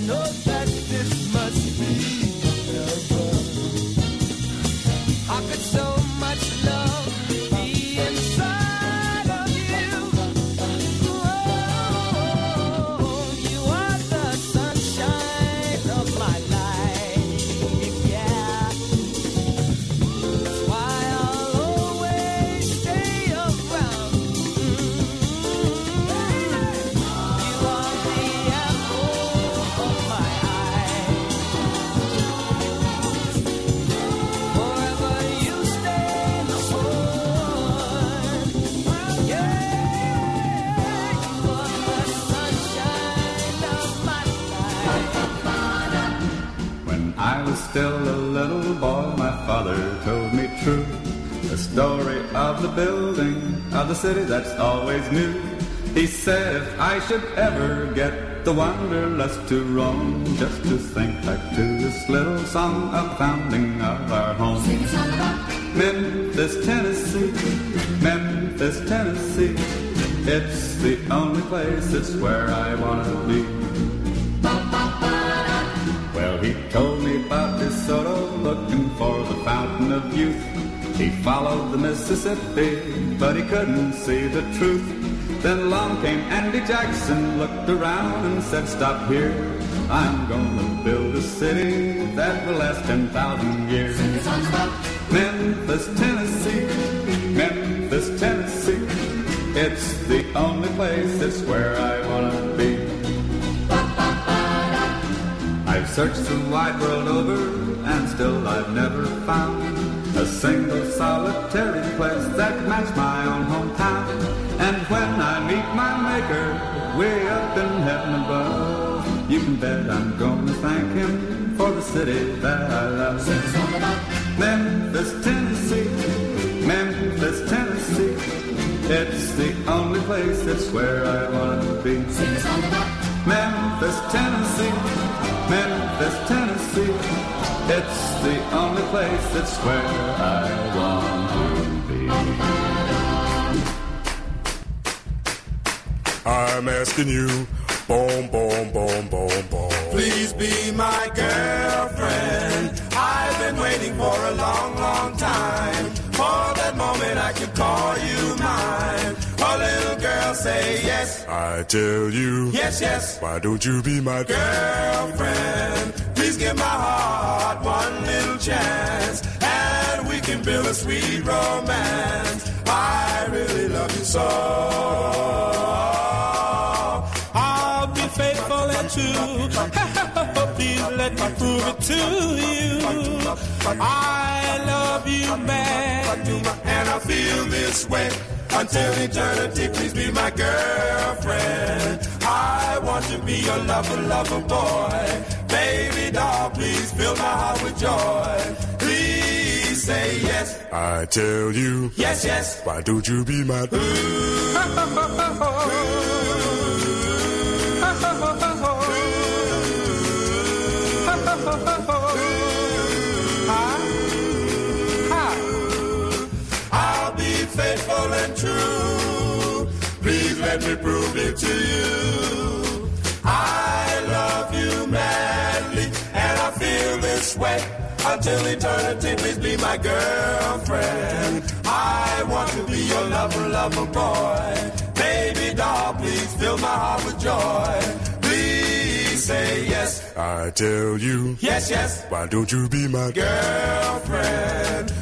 No. know. The city that's always new. He said if I should ever get the wanderlust to roam, just to think back to this little song of founding of our home. Sing a song about Memphis, Tennessee, Memphis, Tennessee. It's the only place, it's where I wanna be. Well, he told me about DeSoto, looking for the fountain of youth. He followed the Mississippi, but he couldn't see the truth. Then along came Andy Jackson, looked around and said, Stop here. I'm gonna build a city that will last 10,000 years. Memphis, Tennessee, Memphis, Tennessee. It's the only place, it's where I wanna be. I've searched the wide world over, and still I've never found a single solitary place that match my own hometown. And when I meet my maker way up in heaven above, you can bet I'm gonna thank him for the city that I love. Memphis, Tennessee, Memphis, Tennessee. It's the only place, that's where I wanna be. Memphis, Tennessee, Memphis, Tennessee. It's the only place that's where I want to be. I'm asking you, boom, boom, boom, boom, boom. Please be my girlfriend. I've been waiting for a long, long time. For that moment I could call you mine. A little girl say yes. I tell you, yes, yes. Why don't you be my girlfriend? Give my heart one little chance, and we can build a sweet romance. I really love you so. I'll be faithful and true. Please let me prove it to you. I love you madly. And I feel this way until eternity. Please be my girlfriend. I want to be your lover, lover boy. Baby doll, please fill my heart with joy. Please say yes. I tell you, Yes, yes. why don't you be my I'll be faithful and true. Please let me prove it to you. This way until eternity. Please be my girlfriend. I want to be your lover, lover boy. Baby doll, please fill my heart with joy. Please say yes, I tell you, yes, yes why don't you be my girlfriend.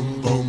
Boom, boom,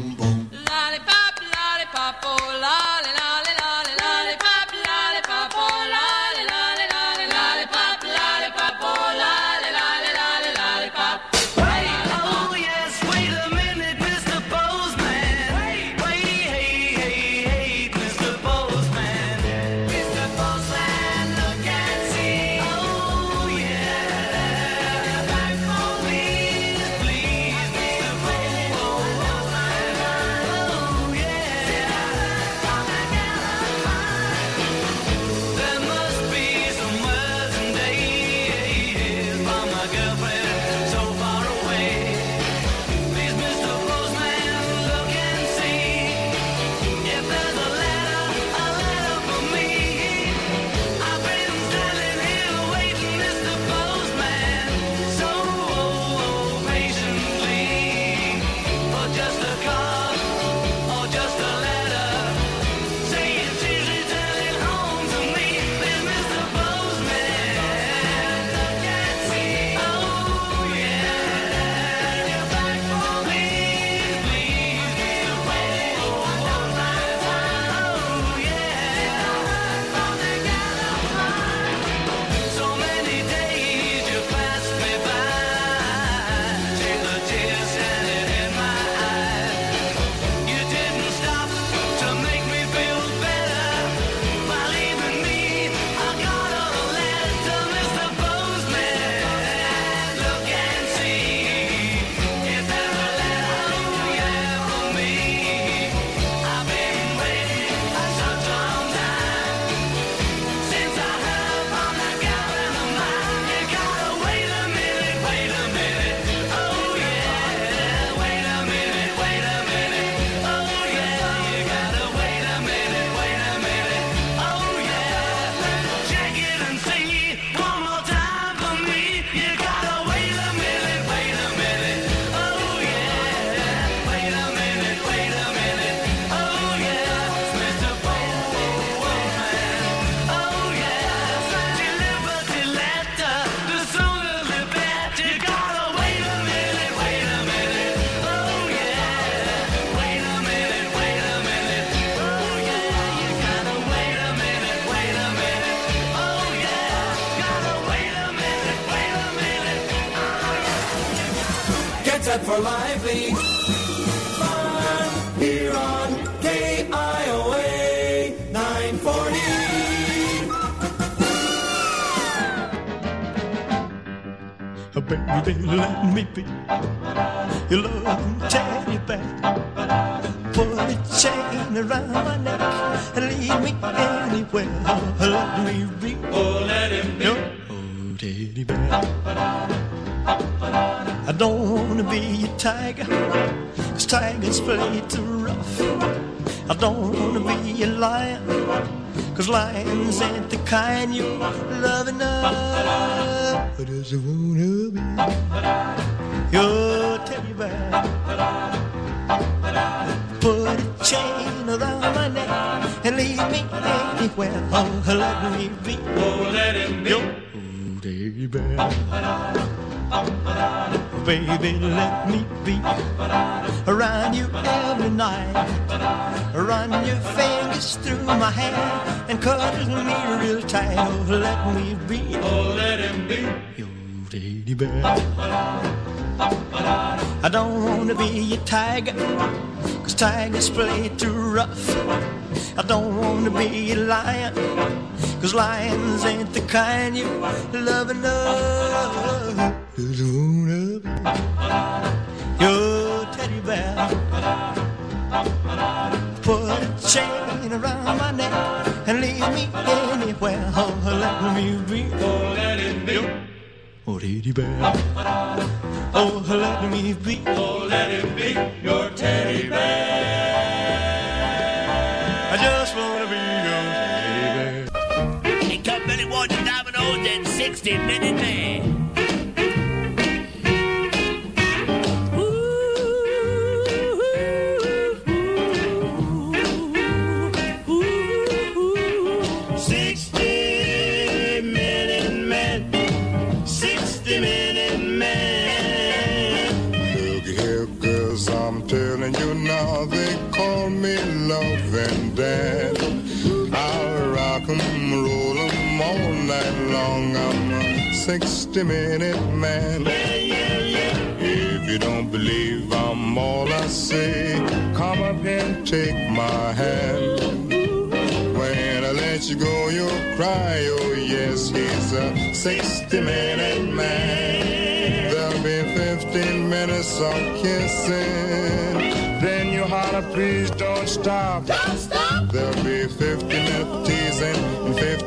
cause tigers play too rough. I don't wanna be a lion, cause lions ain't the kind you love enough. I just wanna be your teddy bear. Put a chain around my neck and leave me anywhere. Oh, let me be. Oh, let him be. Your teddy bear. Baby, let me be around every night. Run your fingers through my hair and cuddle me real tight. Oh, let me be. Oh, let him be your teddy bear. I don't wanna be a tiger, cause tigers play too rough. I don't wanna be a lion, cause lions ain't the kind you love enough. Just wanna be your teddy bear. Put a chain around my neck and lead me anywhere. Oh, let me be. Oh, let it be. Oh, teddy bear. Oh, let me be. Oh, let it be your teddy bear. I just wanna be your teddy bear. Here come Billy Ward, Dominoes, and 60 Minute Man. 60 minute man. If you don't believe I'm all I say, come up and take my hand. When I let you go, you'll cry. Oh, yes, he's a 60 minute man. There'll be 15 minutes of kissing. Then you holler, please don't stop. Don't stop.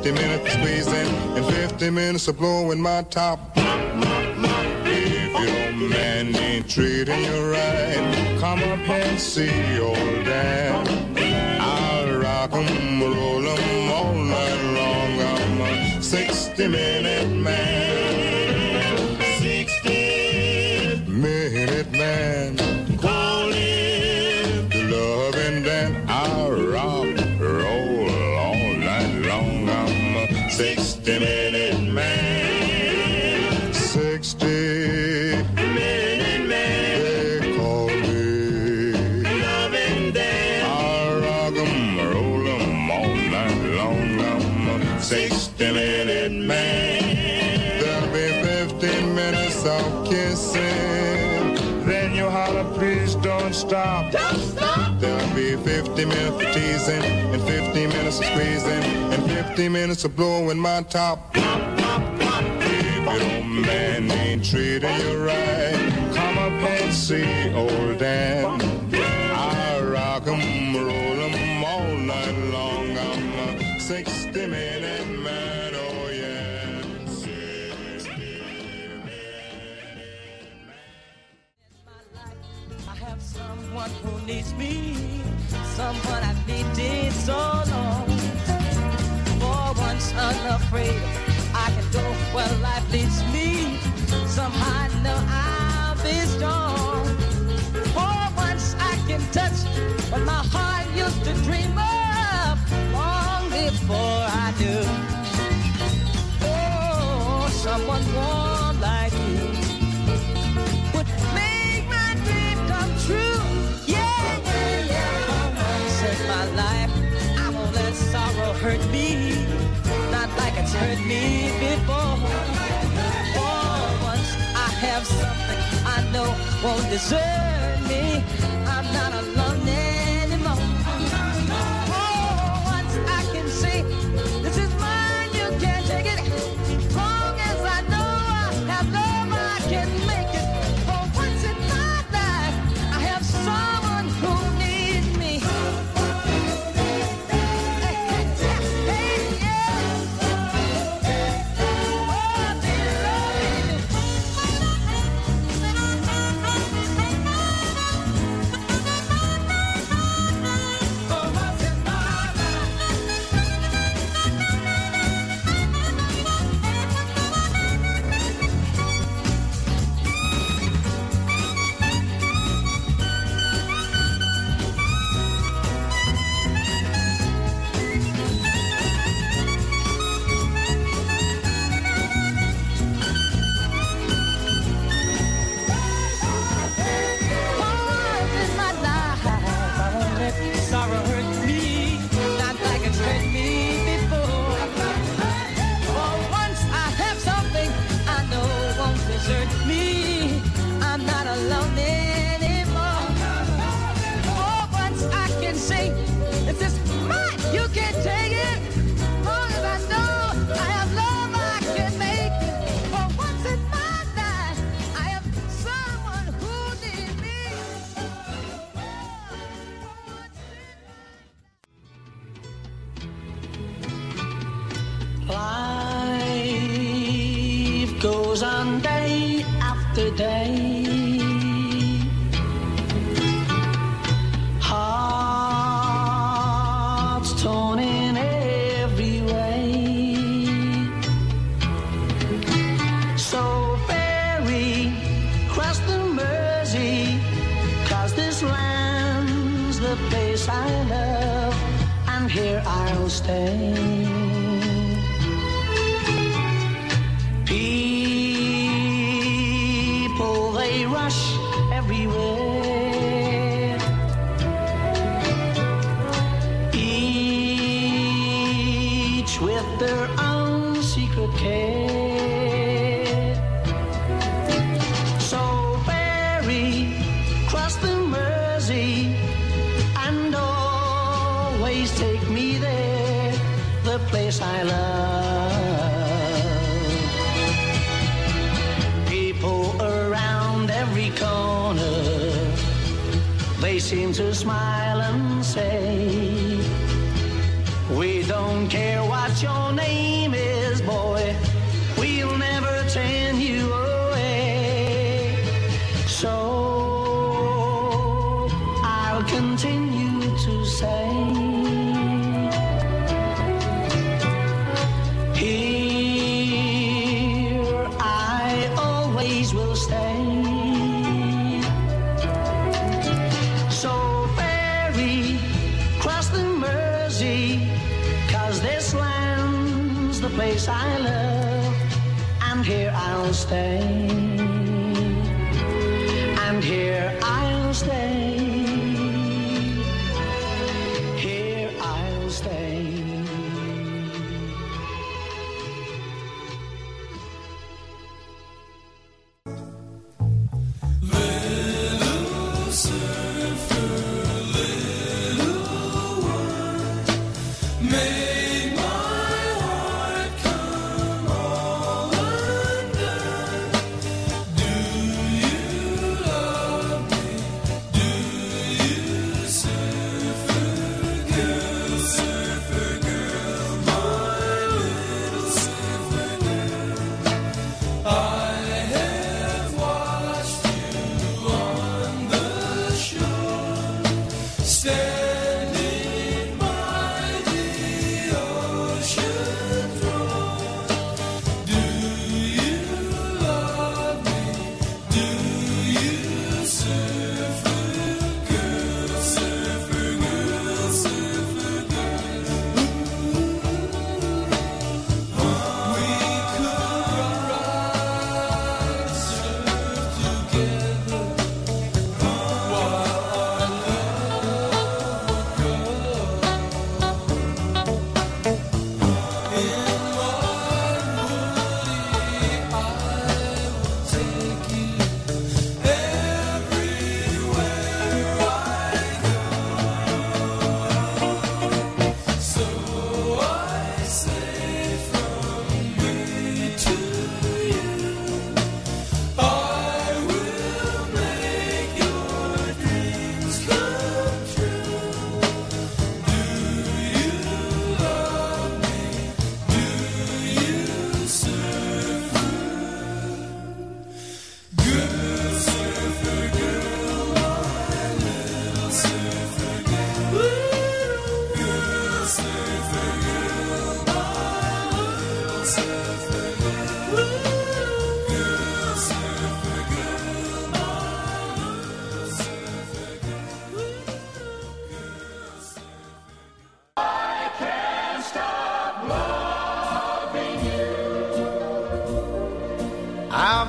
50 minutes of squeezing, and 50 minutes of blowing my top. If your man ain't treating you right, come up and see old dad. I'll rock 'em, roll 'em all night long. I'm a 60 minute minutes of teasing, and 50 minutes of squeezing, and 50 minutes of blowing my top. If your man ain't treating you right, come up and see old Dan. I rock 'em, roll 'em all night long. I'm a 60 minute man, oh yeah. 60 I have someone who needs me, someone I've needed so long. For once unafraid, I can go where life leads me. Somehow I know I'll be strong. won't desert me. the place I love, and here I'll stay. People, they rush everywhere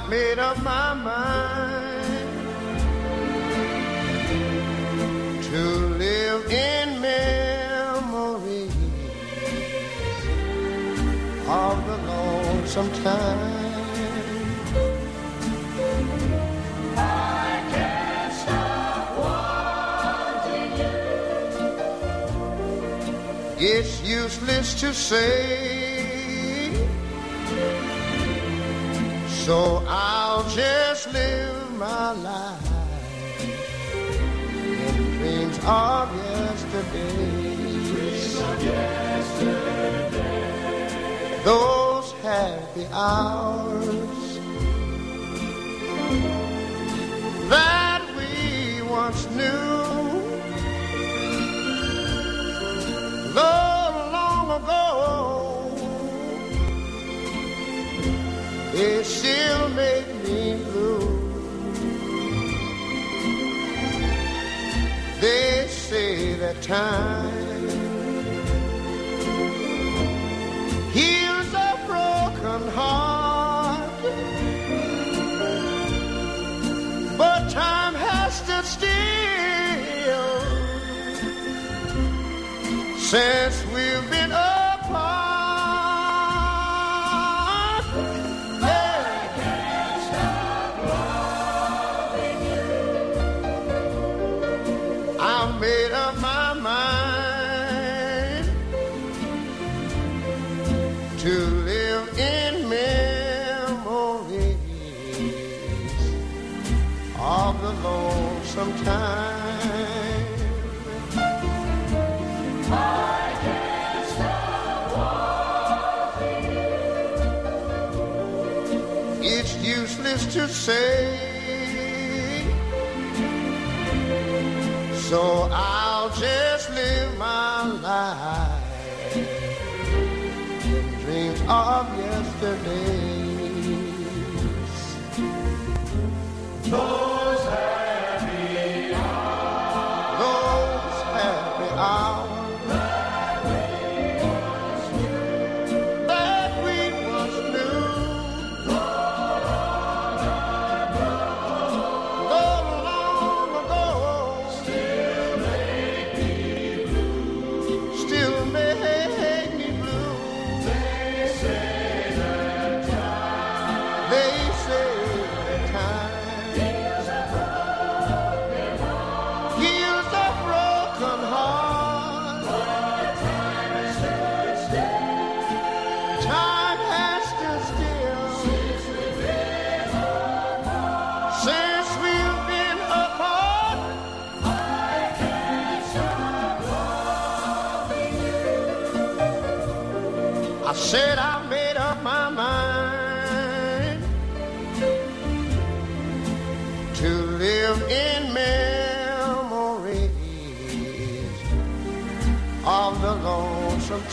made up my mind to live in memory of the lonesome time. It's useless to say. So I'll just live my life in dreams of yesterday. Those happy hours still make me blue. They say that time to say. So I'll just live my life in dreams of yesterdays. Those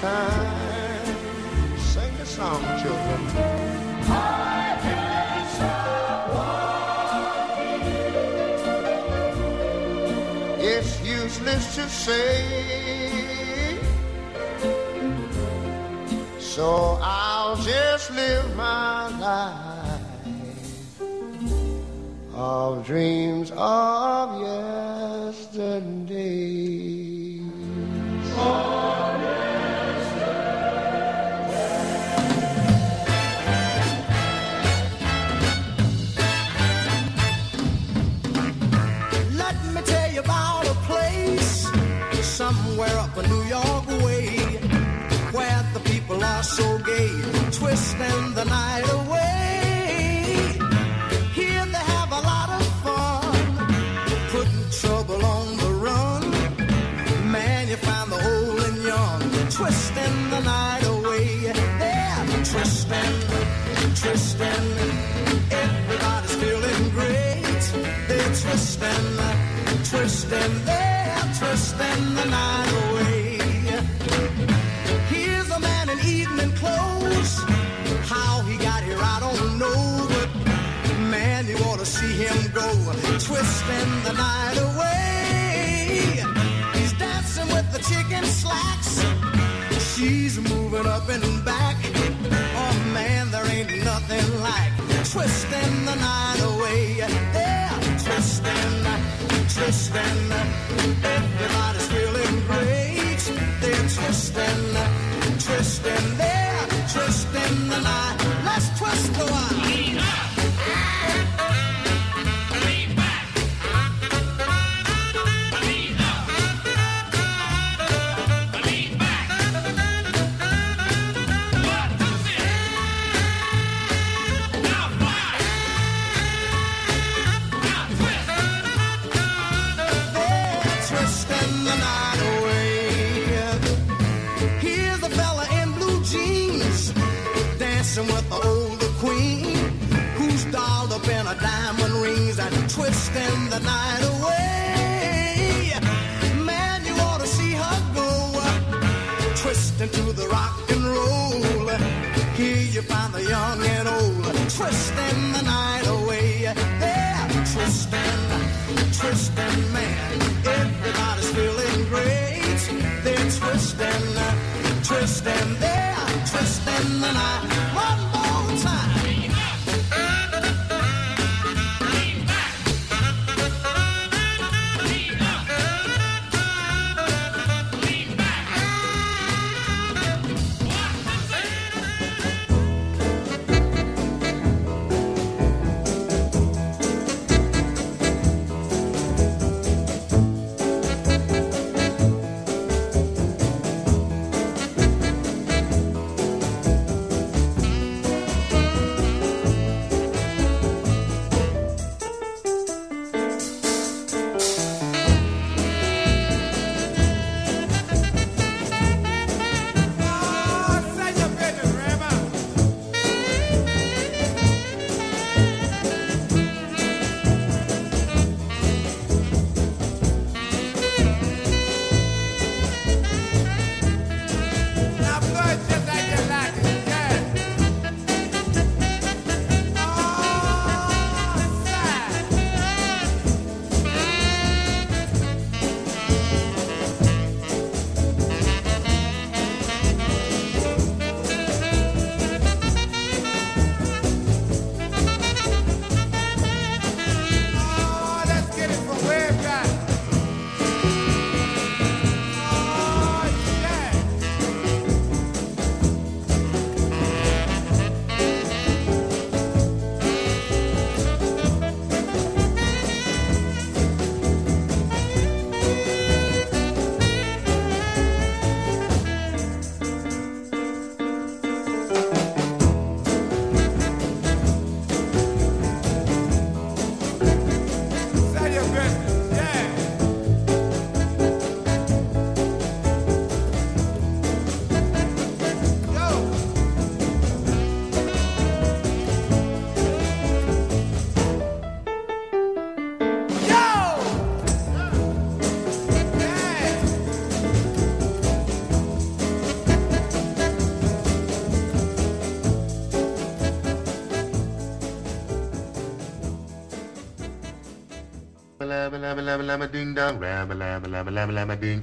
time. Sing the song, children. It's useless to say. So I'll just live my life of dreams of yesterday. Let the night away. Here they have a lot of fun, putting trouble on the run. Man, you find the old and young, twisting the night away. They're twisting, twisting. Everybody's feeling great. They're twisting, twisting. They're twisting the night away. Here's a man in evening clothes. Twisting the night away. He's dancing with the chicken slacks. She's moving up and back. Oh man, there ain't nothing like twisting the night away. They're twisting, twisting. Everybody's feeling great. They're twisting, twisting. They're twisting the night. Let's twist a while. Dancing with the older queen who's dolled up in her diamond rings and twisting the night away. Man, you ought to see her go twisting to the rock and roll. Here you find the young and old twisting the night away. They're twisting, twisting, man. Everybody's feeling great. They're twisting, twisting, they're twisting the night. Lama lama lama lama ding dong, lama lama lama lama lama ding.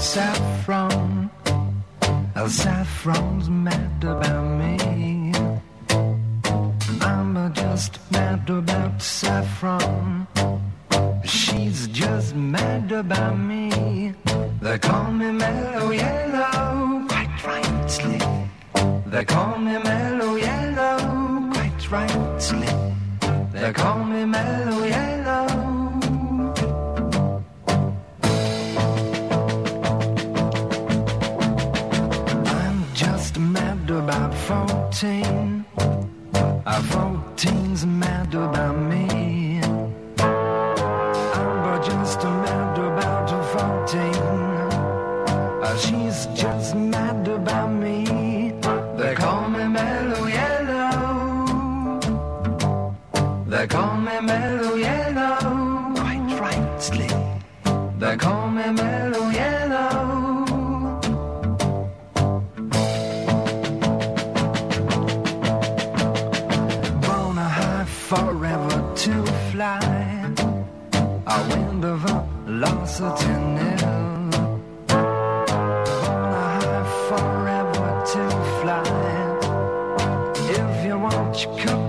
Saffron. Oh, saffron's mad you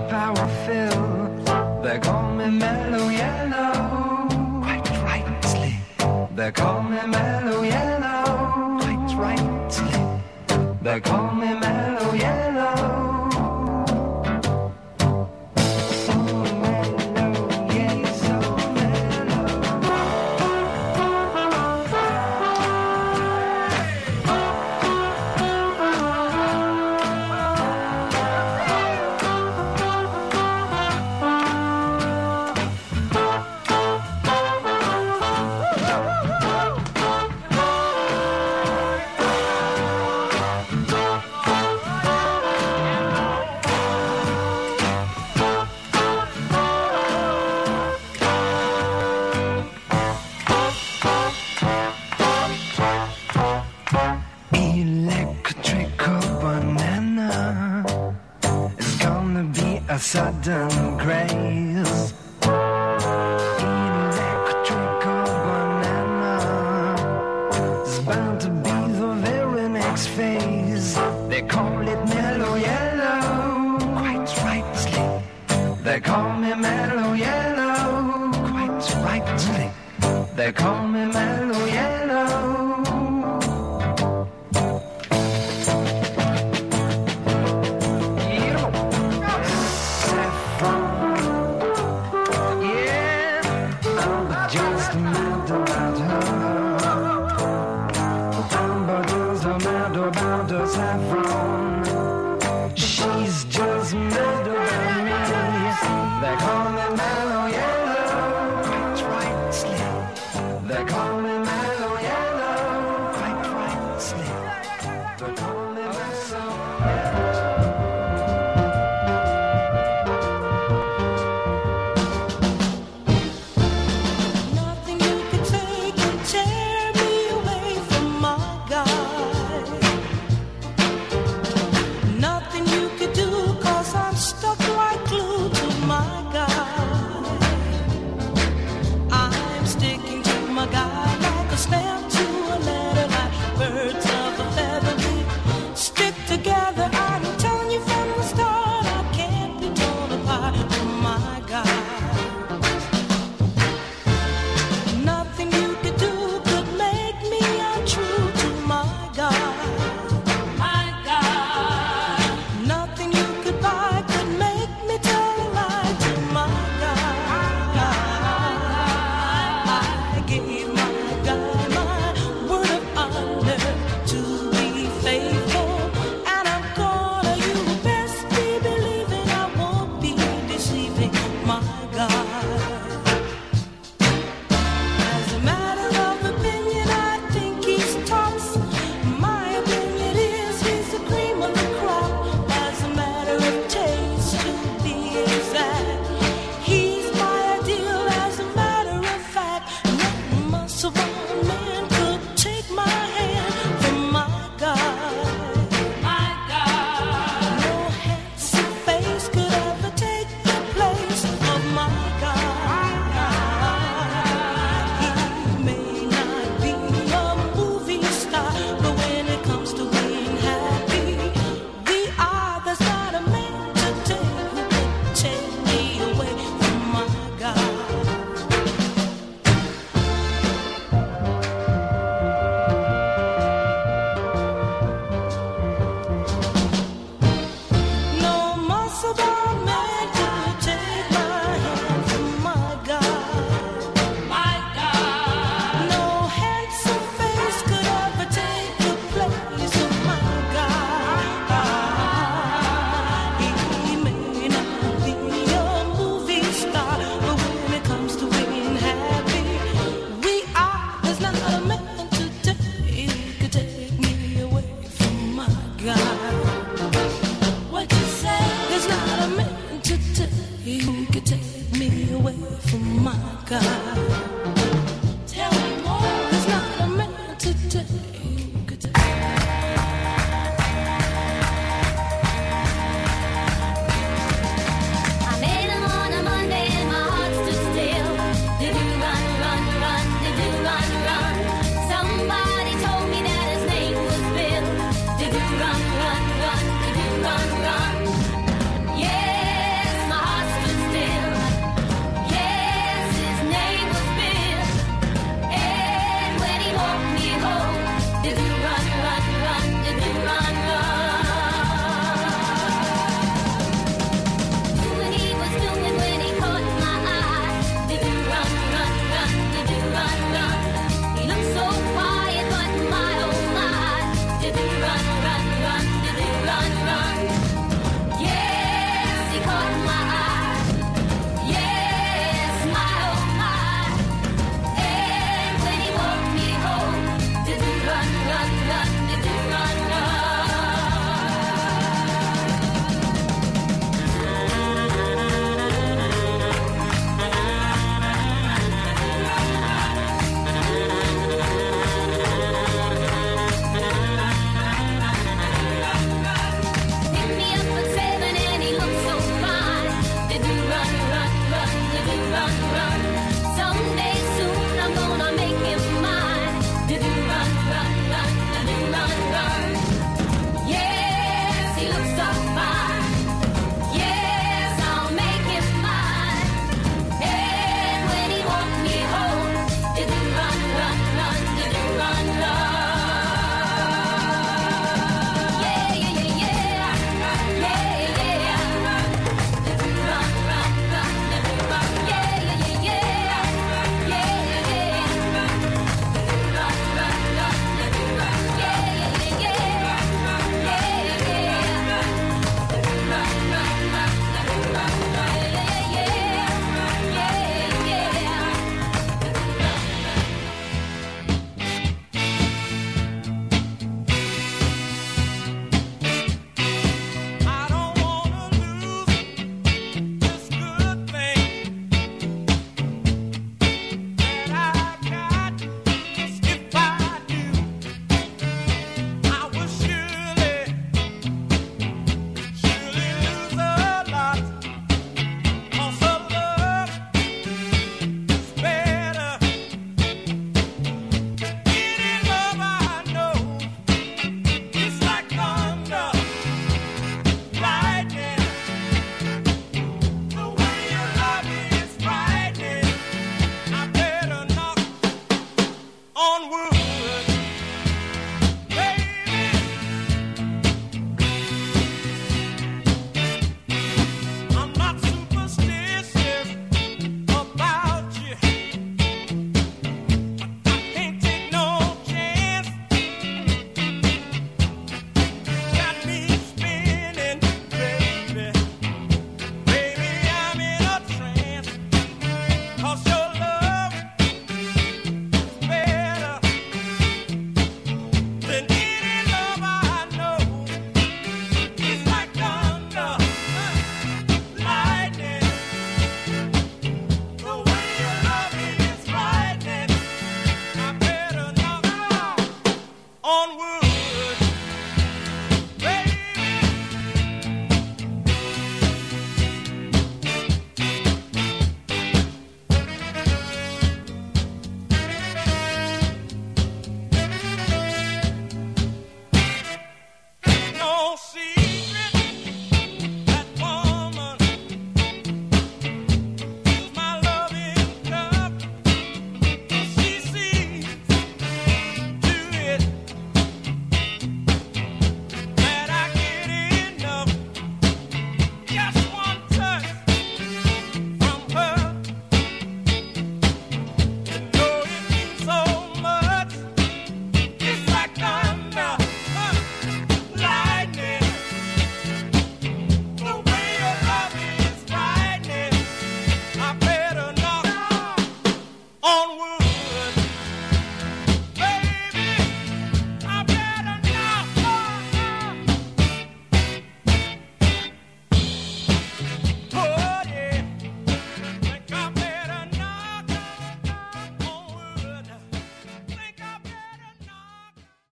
Mr. Tom.